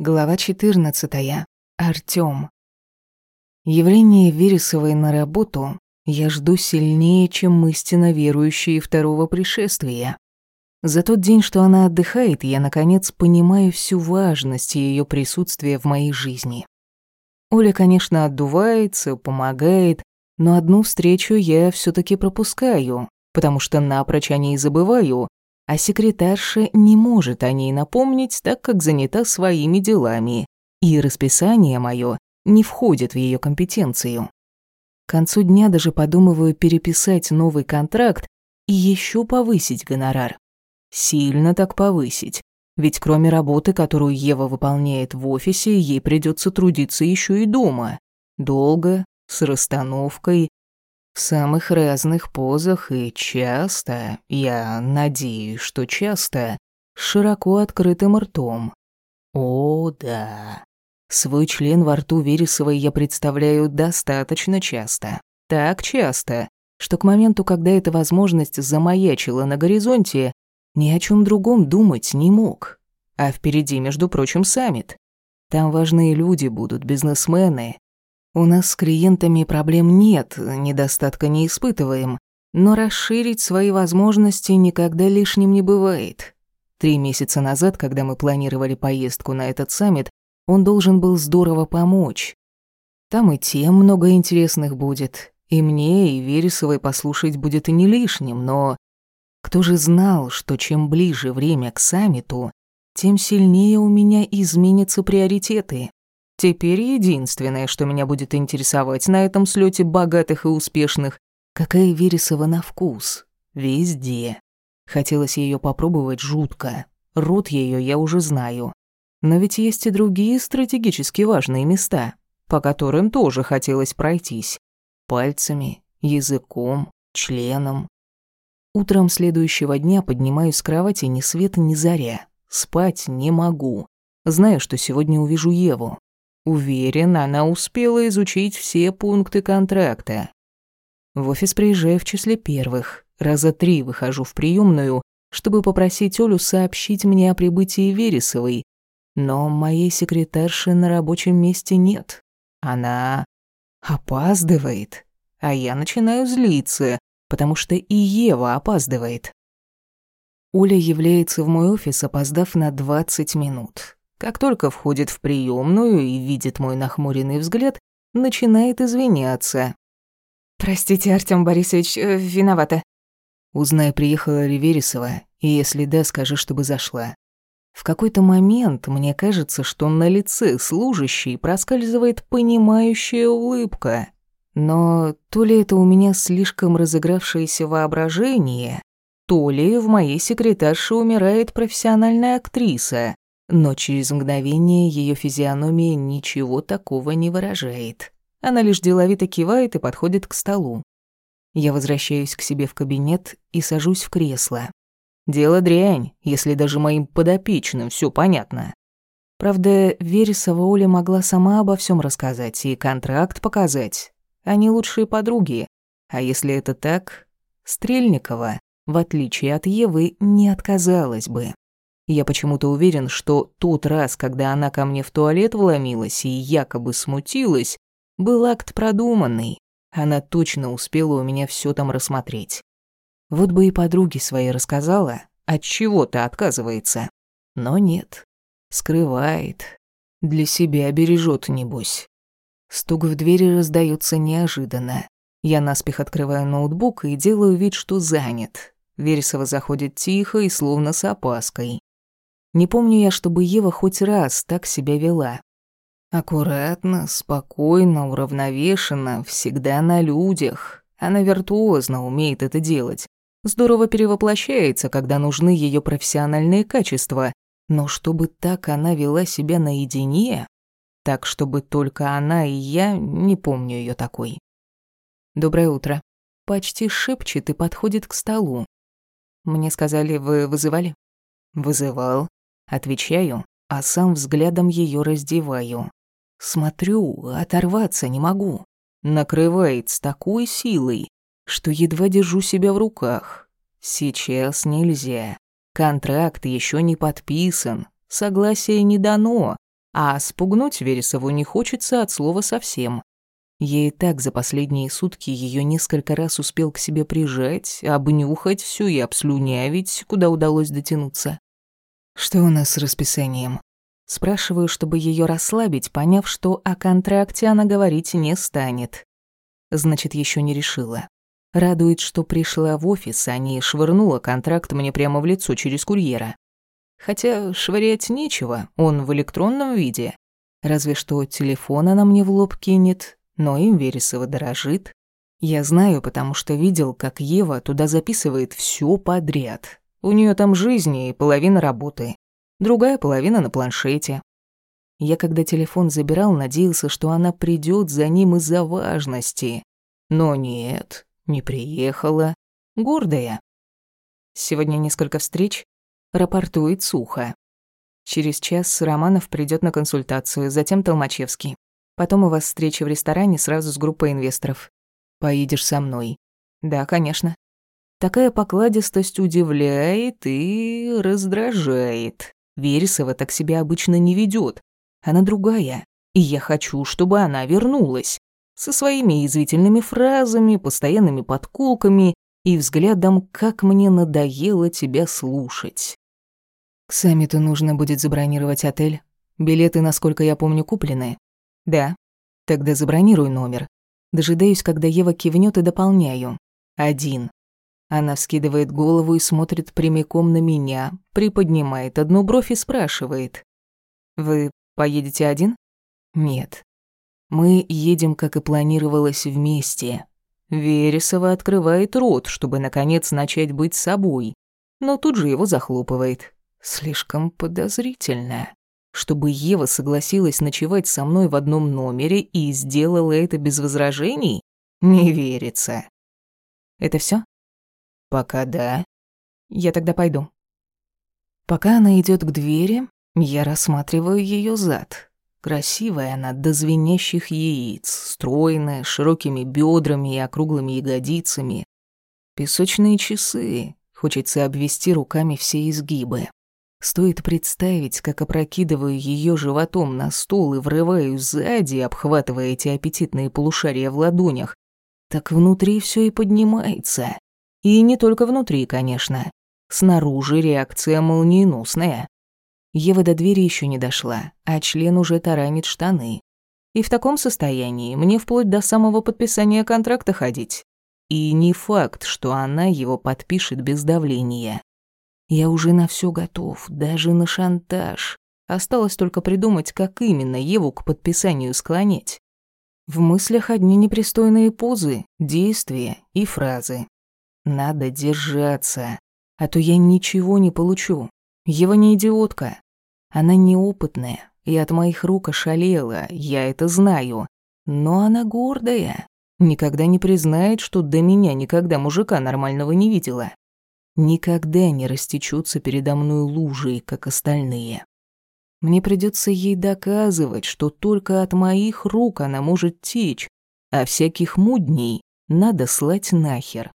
Глава 14. Артём. Явление Вересовой на работу я жду сильнее, чем истинно верующие второго пришествия. За тот день, что она отдыхает, я, наконец, понимаю всю важность её присутствия в моей жизни. Оля, конечно, отдувается, помогает, но одну встречу я всё таки пропускаю, потому что напрочь о ней забываю, а секретарша не может о ней напомнить, так как занята своими делами, и расписание мое не входит в ее компетенцию. К концу дня даже подумываю переписать новый контракт и еще повысить гонорар. Сильно так повысить, ведь кроме работы, которую Ева выполняет в офисе, ей придется трудиться еще и дома. Долго, с расстановкой, самых разных позах и часто, я надеюсь, что часто, широко открытым ртом. О, да. Свой член во рту Вересовой я представляю достаточно часто. Так часто, что к моменту, когда эта возможность замаячила на горизонте, ни о чем другом думать не мог. А впереди, между прочим, саммит. Там важные люди будут, бизнесмены, у нас с клиентами проблем нет, недостатка не испытываем, но расширить свои возможности никогда лишним не бывает. Три месяца назад, когда мы планировали поездку на этот саммит, он должен был здорово помочь. Там и тем много интересных будет, и мне, и Вересовой послушать будет и не лишним, но кто же знал, что чем ближе время к саммиту, тем сильнее у меня изменятся приоритеты. Теперь единственное, что меня будет интересовать на этом слете богатых и успешных, какая Вересова на вкус. Везде. Хотелось ее попробовать жутко. Рот ее я уже знаю. Но ведь есть и другие стратегически важные места, по которым тоже хотелось пройтись. Пальцами, языком, членом. Утром следующего дня поднимаюсь с кровати ни свет ни заря. Спать не могу. Знаю, что сегодня увижу Еву. Уверен, она успела изучить все пункты контракта. В офис приезжаю в числе первых. Раза три выхожу в приемную, чтобы попросить Олю сообщить мне о прибытии Вересовой. Но моей секретарши на рабочем месте нет. Она опаздывает. А я начинаю злиться, потому что и Ева опаздывает. Оля является в мой офис, опоздав на 20 минут. Как только входит в приемную и видит мой нахмуренный взгляд, начинает извиняться. «Простите, Артём Борисович, э, виновата». Узнай, приехала ли Вересова, и если да, скажи, чтобы зашла. В какой-то момент мне кажется, что на лице служащей проскальзывает понимающая улыбка. Но то ли это у меня слишком разыгравшееся воображение, то ли в моей секретарше умирает профессиональная актриса, но через мгновение ее физиономия ничего такого не выражает. Она лишь деловито кивает и подходит к столу. Я возвращаюсь к себе в кабинет и сажусь в кресло. Дело дрянь, если даже моим подопечным все понятно. Правда, Вересова Оля могла сама обо всем рассказать и контракт показать. Они лучшие подруги. А если это так, Стрельникова, в отличие от Евы, не отказалась бы. Я почему-то уверен, что тот раз, когда она ко мне в туалет вломилась и якобы смутилась, был акт продуманный. Она точно успела у меня все там рассмотреть. Вот бы и подруге своей рассказала, от чего-то отказывается. Но нет, скрывает. Для себя бережет, небось. Стук в двери раздается неожиданно. Я наспех открываю ноутбук и делаю вид, что занят. Вересова заходит тихо и словно с опаской. Не помню я, чтобы Ева хоть раз так себя вела. Аккуратно, спокойно, уравновешенно, всегда на людях. Она виртуозно умеет это делать. Здорово перевоплощается, когда нужны ее профессиональные качества. Но чтобы так она вела себя наедине, так чтобы только она и я, не помню ее такой. «Доброе утро». Почти шепчет и подходит к столу. «Мне сказали, вы вызывали?» «Вызывал. Отвечаю, а сам взглядом ее раздеваю. Смотрю, оторваться не могу. Накрывает с такой силой, что едва держу себя в руках. Сейчас нельзя. Контракт еще не подписан, согласие не дано, А спугнуть Вересову не хочется от слова совсем. Ей так за последние сутки ее несколько раз успел к себе прижать, обнюхать всю и обслюнявить, куда удалось дотянуться. «Что у нас с расписанием?» Спрашиваю, чтобы ее расслабить, поняв, что о контракте она говорить не станет. Значит, еще не решила. Радует, что пришла в офис, а не швырнула контракт мне прямо в лицо через курьера. Хотя швырять нечего, он в электронном виде. Разве что телефон она мне в лоб кинет, но им Вересова дорожит. Я знаю, потому что видел, как Ева туда записывает все подряд. У нее там жизни и половина работы другая половина на планшете. Я, когда телефон забирал, надеялся, что она придет за ним из-за важности. Но нет, не приехала. Гордая. Сегодня несколько встреч. Рапортует сухо. Через час Романов придет на консультацию, затем Толмачевский. Потом у вас встреча в ресторане сразу с группой инвесторов. Поедешь со мной. Да, конечно. Такая покладистость удивляет и раздражает. Вересова так себя обычно не ведет. Она другая, и я хочу, чтобы она вернулась. Со своими язвительными фразами, постоянными подколками и взглядом, как мне надоело тебя слушать. К саммиту нужно будет забронировать отель. Билеты, насколько я помню, куплены. Да. Тогда забронируй номер. Дожидаюсь, когда Ева кивнет и дополняю. Один. Она вскидывает голову и смотрит прямиком на меня, приподнимает одну бровь и спрашивает. «Вы поедете один?» «Нет. Мы едем, как и планировалось, вместе». Вересова открывает рот, чтобы, наконец, начать быть собой, но тут же его захлопывает. Слишком подозрительно. Чтобы Ева согласилась ночевать со мной в одном номере и сделала это без возражений? Не верится. Это все? Пока да. Я тогда пойду. Пока она идет к двери, я рассматриваю ее зад. Красивая она до звенящих яиц, стройная, широкими бедрами и округлыми ягодицами. Песочные часы. Хочется обвести руками все изгибы. Стоит представить, как опрокидываю ее животом на стол и врываю сзади, обхватывая эти аппетитные полушария в ладонях, так внутри все и поднимается. И не только внутри, конечно. Снаружи реакция молниеносная. Ева до двери еще не дошла, а член уже таранит штаны. И в таком состоянии мне вплоть до самого подписания контракта ходить. И не факт, что она его подпишет без давления. Я уже на все готов, даже на шантаж. Осталось только придумать, как именно Еву к подписанию склонять. В мыслях одни непристойные позы, действия и фразы. Надо держаться, а то я ничего не получу. Ева не идиотка. Она неопытная и от моих рук ошалела, я это знаю. Но она гордая. Никогда не признает, что до меня никогда мужика нормального не видела. Никогда не растечется передо мной лужей, как остальные. Мне придется ей доказывать, что только от моих рук она может течь, а всяких мудней надо слать нахер.